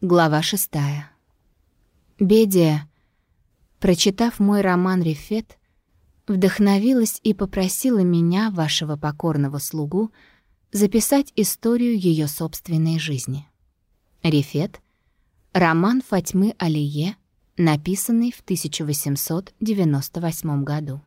Глава шестая. Бедия, прочитав мой роман «Рефет», вдохновилась и попросила меня, вашего покорного слугу, записать историю ее собственной жизни. «Рефет» — роман Фатьмы Алие, написанный в 1898 году.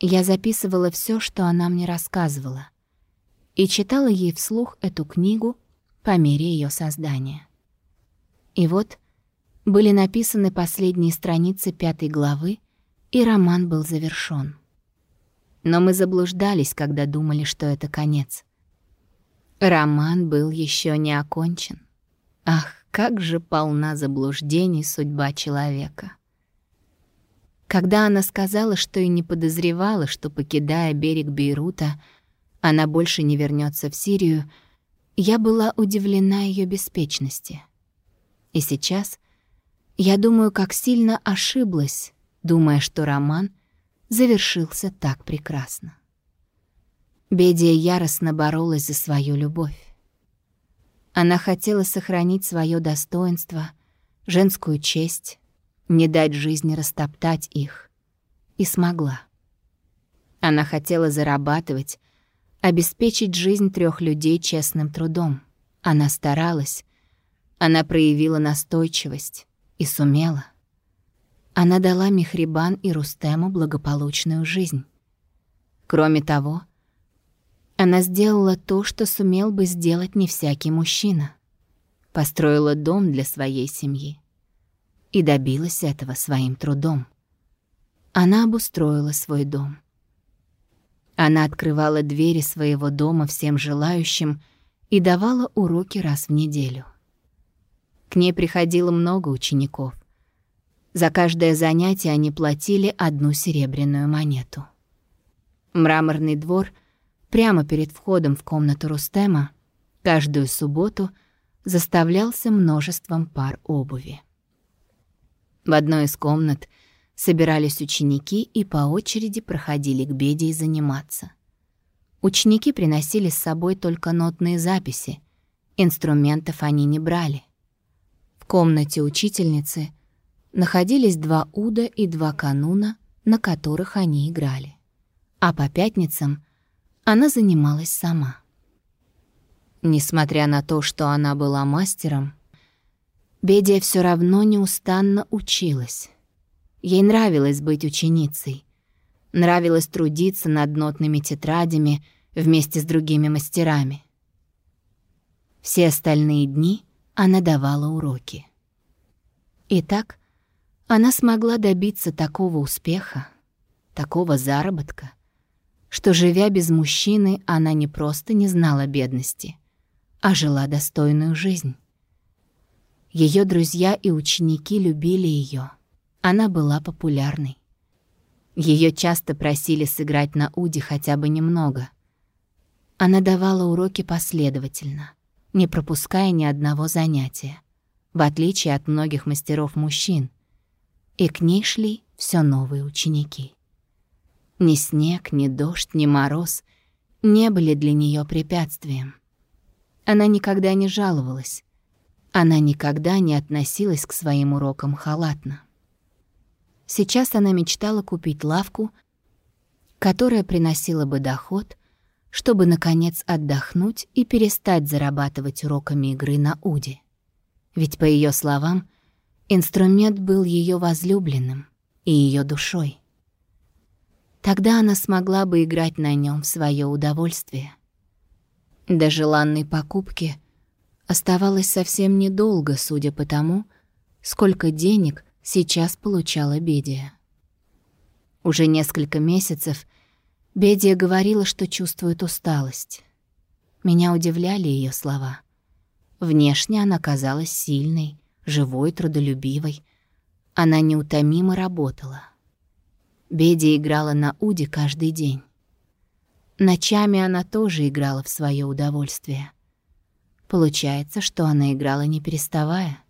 Я записывала все, что она мне рассказывала, и читала ей вслух эту книгу по мере ее создания. И вот были написаны последние страницы пятой главы, и роман был завершён. Но мы заблуждались, когда думали, что это конец. Роман был еще не окончен. Ах, как же полна заблуждений судьба человека. Когда она сказала, что и не подозревала, что, покидая берег Бейрута, она больше не вернется в Сирию, я была удивлена ее беспечности. И сейчас я думаю, как сильно ошиблась, думая, что роман завершился так прекрасно. Бедия яростно боролась за свою любовь. Она хотела сохранить свое достоинство, женскую честь, не дать жизни растоптать их. И смогла. Она хотела зарабатывать, обеспечить жизнь трех людей честным трудом. Она старалась, она проявила настойчивость и сумела. Она дала Михрибан и Рустему благополучную жизнь. Кроме того, она сделала то, что сумел бы сделать не всякий мужчина. Построила дом для своей семьи. И добилась этого своим трудом. Она обустроила свой дом. Она открывала двери своего дома всем желающим и давала уроки раз в неделю. К ней приходило много учеников. За каждое занятие они платили одну серебряную монету. Мраморный двор прямо перед входом в комнату Рустема каждую субботу заставлялся множеством пар обуви. В одной из комнат — Собирались ученики и по очереди проходили к беде и заниматься. Ученики приносили с собой только нотные записи, инструментов они не брали. В комнате учительницы находились два уда и два кануна, на которых они играли. А по пятницам она занималась сама. Несмотря на то, что она была мастером, Бедия все равно неустанно училась. Ей нравилось быть ученицей. Нравилось трудиться над нотными тетрадями вместе с другими мастерами. Все остальные дни она давала уроки. Итак, она смогла добиться такого успеха, такого заработка, что, живя без мужчины, она не просто не знала бедности, а жила достойную жизнь. Ее друзья и ученики любили ее. Она была популярной. Ее часто просили сыграть на уде хотя бы немного. Она давала уроки последовательно, не пропуская ни одного занятия, в отличие от многих мастеров-мужчин. И к ней шли все новые ученики. Ни снег, ни дождь, ни мороз не были для нее препятствием. Она никогда не жаловалась. Она никогда не относилась к своим урокам халатно. Сейчас она мечтала купить лавку, которая приносила бы доход, чтобы, наконец, отдохнуть и перестать зарабатывать уроками игры на уде. Ведь, по ее словам, инструмент был ее возлюбленным и ее душой. Тогда она смогла бы играть на нем в свое удовольствие. До желанной покупки оставалось совсем недолго, судя по тому, сколько денег сейчас получала Бедия. Уже несколько месяцев Бедия говорила, что чувствует усталость. Меня удивляли ее слова. Внешне она казалась сильной, живой, трудолюбивой. Она неутомимо работала. Бедия играла на уде каждый день. Ночами она тоже играла в свое удовольствие. Получается, что она играла не переставая.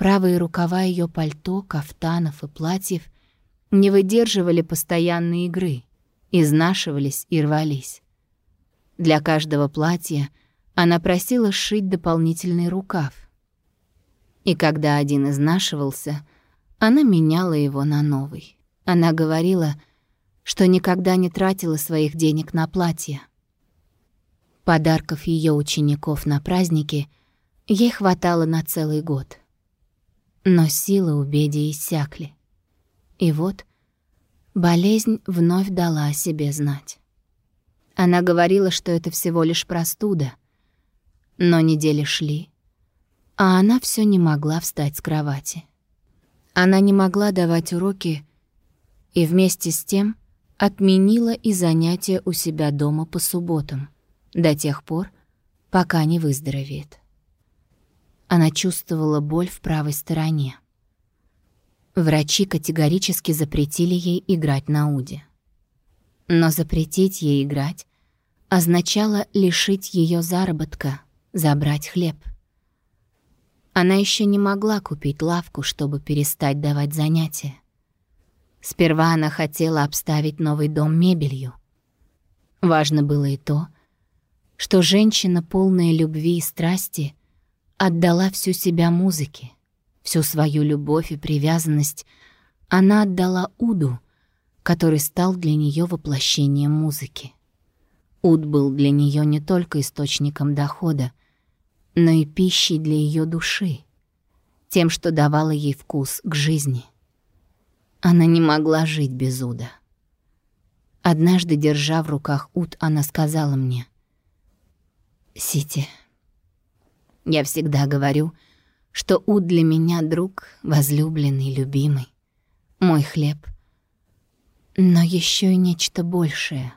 Правые рукава ее пальто, кафтанов и платьев не выдерживали постоянной игры, изнашивались и рвались. Для каждого платья Она просила сшить дополнительный рукав. И когда один изнашивался, она меняла его на новый. Она говорила, что никогда не тратила своих денег на платья. Подарков ее учеников на праздники ей хватало на целый год. Но силы у Беди иссякли. И вот болезнь вновь дала о себе знать. Она говорила, что это всего лишь простуда. Но недели шли, а она все не могла встать с кровати. Она не могла давать уроки и вместе с тем отменила и занятия у себя дома по субботам, до тех пор, пока не выздоровеет. Она чувствовала боль в правой стороне. Врачи категорически запретили ей играть на уде. Но запретить ей играть означало лишить ее заработка, забрать хлеб. Она еще не могла купить лавку, чтобы перестать давать занятия. Сперва она хотела обставить новый дом мебелью. Важно было и то, что женщина, полная любви и страсти, отдала всю себя музыке, всю свою любовь и привязанность она отдала Уду, который стал для нее воплощением музыки. Уд был для нее не только источником дохода, но и пищей для ее души, тем, что давало ей вкус к жизни. Она не могла жить без Уда. Однажды, держа в руках Уд, она сказала мне, «Сити, я всегда говорю, что Уд для меня друг, возлюбленный, любимый, мой хлеб, но еще и нечто большее.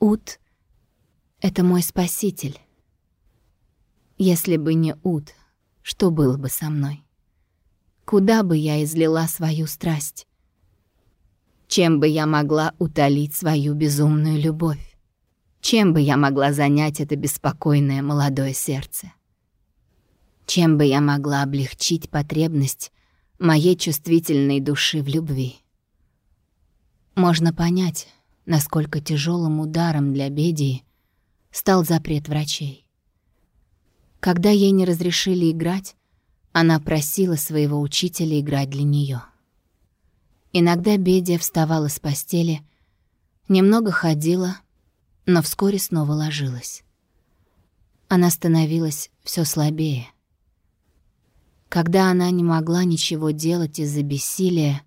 Уд — это мой спаситель. Если бы не Уд, что было бы со мной? Куда бы я излила свою страсть? Чем бы я могла утолить свою безумную любовь? Чем бы я могла занять это беспокойное молодое сердце? Чем бы я могла облегчить потребность моей чувствительной души в любви? Можно понять, насколько тяжелым ударом для Бедии стал запрет врачей. Когда ей не разрешили играть, она просила своего учителя играть для нее. Иногда Бедия вставала с постели, немного ходила, но вскоре снова ложилась. Она становилась все слабее. Когда она не могла ничего делать из-за бессилия,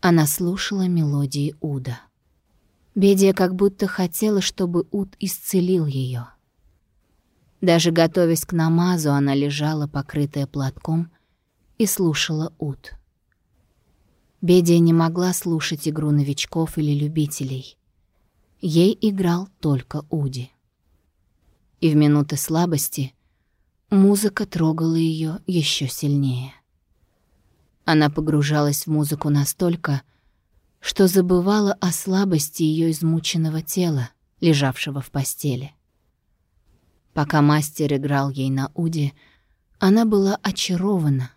она слушала мелодии Уда. Бедия как будто хотела, чтобы Уд исцелил ее. Даже готовясь к намазу, она лежала, покрытая платком, и слушала ут. Бедия не могла слушать игру новичков или любителей. Ей играл только Уди. И в минуты слабости музыка трогала ее еще сильнее. Она погружалась в музыку настолько, что забывала о слабости ее измученного тела, лежавшего в постели. Пока мастер играл ей на уде, она была очарована,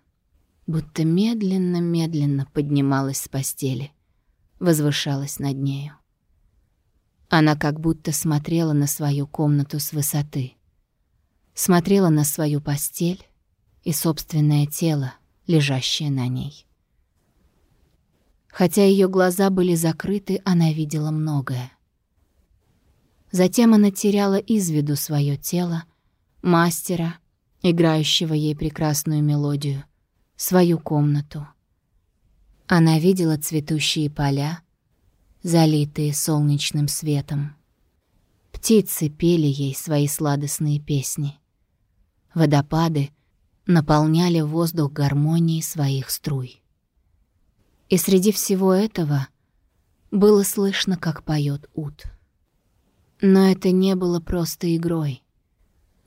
будто медленно-медленно поднималась с постели, возвышалась над нею. Она как будто смотрела на свою комнату с высоты, смотрела на свою постель и собственное тело, лежащее на ней. Хотя ее глаза были закрыты, она видела многое. Затем она теряла из виду свое тело, мастера, играющего ей прекрасную мелодию, свою комнату. Она видела цветущие поля, залитые солнечным светом. Птицы пели ей свои сладостные песни. Водопады наполняли воздух гармонией своих струй. И среди всего этого было слышно, как поет ут. Но это не было просто игрой.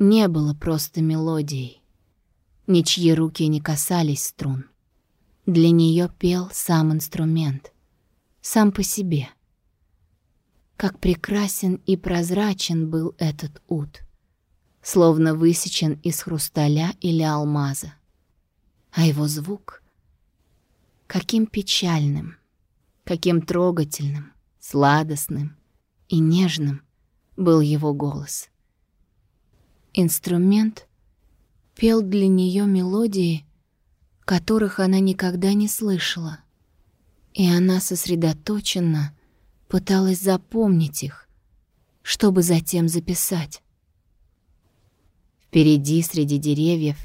Не было просто мелодией. Ничьи руки не касались струн. Для нее пел сам инструмент. Сам по себе. Как прекрасен и прозрачен был этот ут. Словно высечен из хрусталя или алмаза. А его звук — каким печальным, каким трогательным, сладостным и нежным был его голос. Инструмент пел для нее мелодии, которых она никогда не слышала, и она сосредоточенно пыталась запомнить их, чтобы затем записать. Впереди, среди деревьев,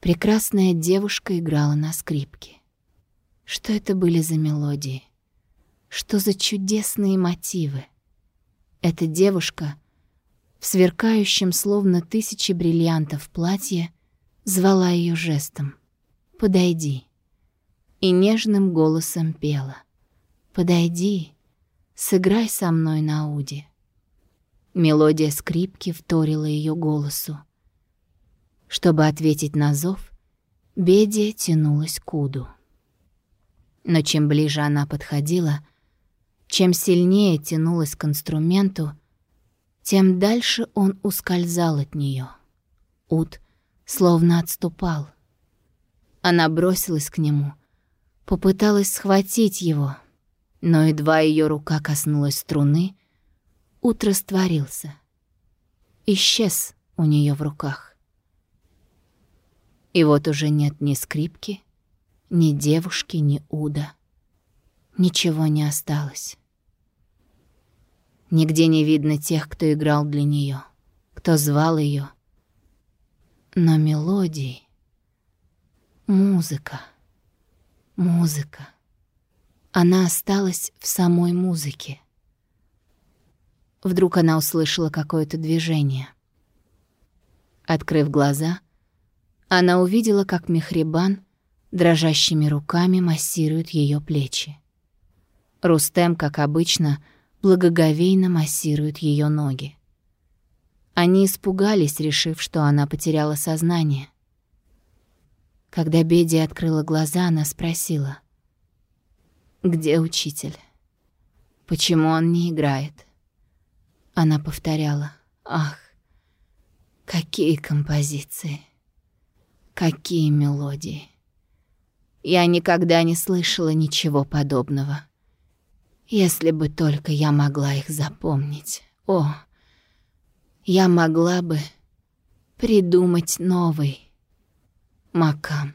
прекрасная девушка играла на скрипке. Что это были за мелодии? Что за чудесные мотивы? Эта девушка в сверкающем, словно тысячи бриллиантов платье, звала ее жестом «Подойди» и нежным голосом пела «Подойди, сыграй со мной на уде». Мелодия скрипки вторила ее голосу. Чтобы ответить на зов, Бедия тянулась к Уду. Но чем ближе она подходила, чем сильнее тянулась к инструменту, тем дальше он ускользал от нее. Уд словно отступал. Она бросилась к нему, попыталась схватить его, но едва ее рука коснулась струны, Ут растворился. Исчез у нее в руках. И вот уже нет ни скрипки, ни девушки, ни Уда. Ничего не осталось. Нигде не видно тех, кто играл для нее, кто звал ее. Но мелодии, музыка, музыка. Она осталась в самой музыке. Вдруг она услышала какое-то движение. Открыв глаза, она увидела, как Мехрибан дрожащими руками массирует ее плечи. Рустем, как обычно, благоговейно массирует ее ноги. Они испугались, решив, что она потеряла сознание. Когда Беди открыла глаза, она спросила, «Где учитель? Почему он не играет?» Она повторяла, «Ах, какие композиции, какие мелодии!» Я никогда не слышала ничего подобного. Если бы только я могла их запомнить. О, я могла бы придумать новый макам.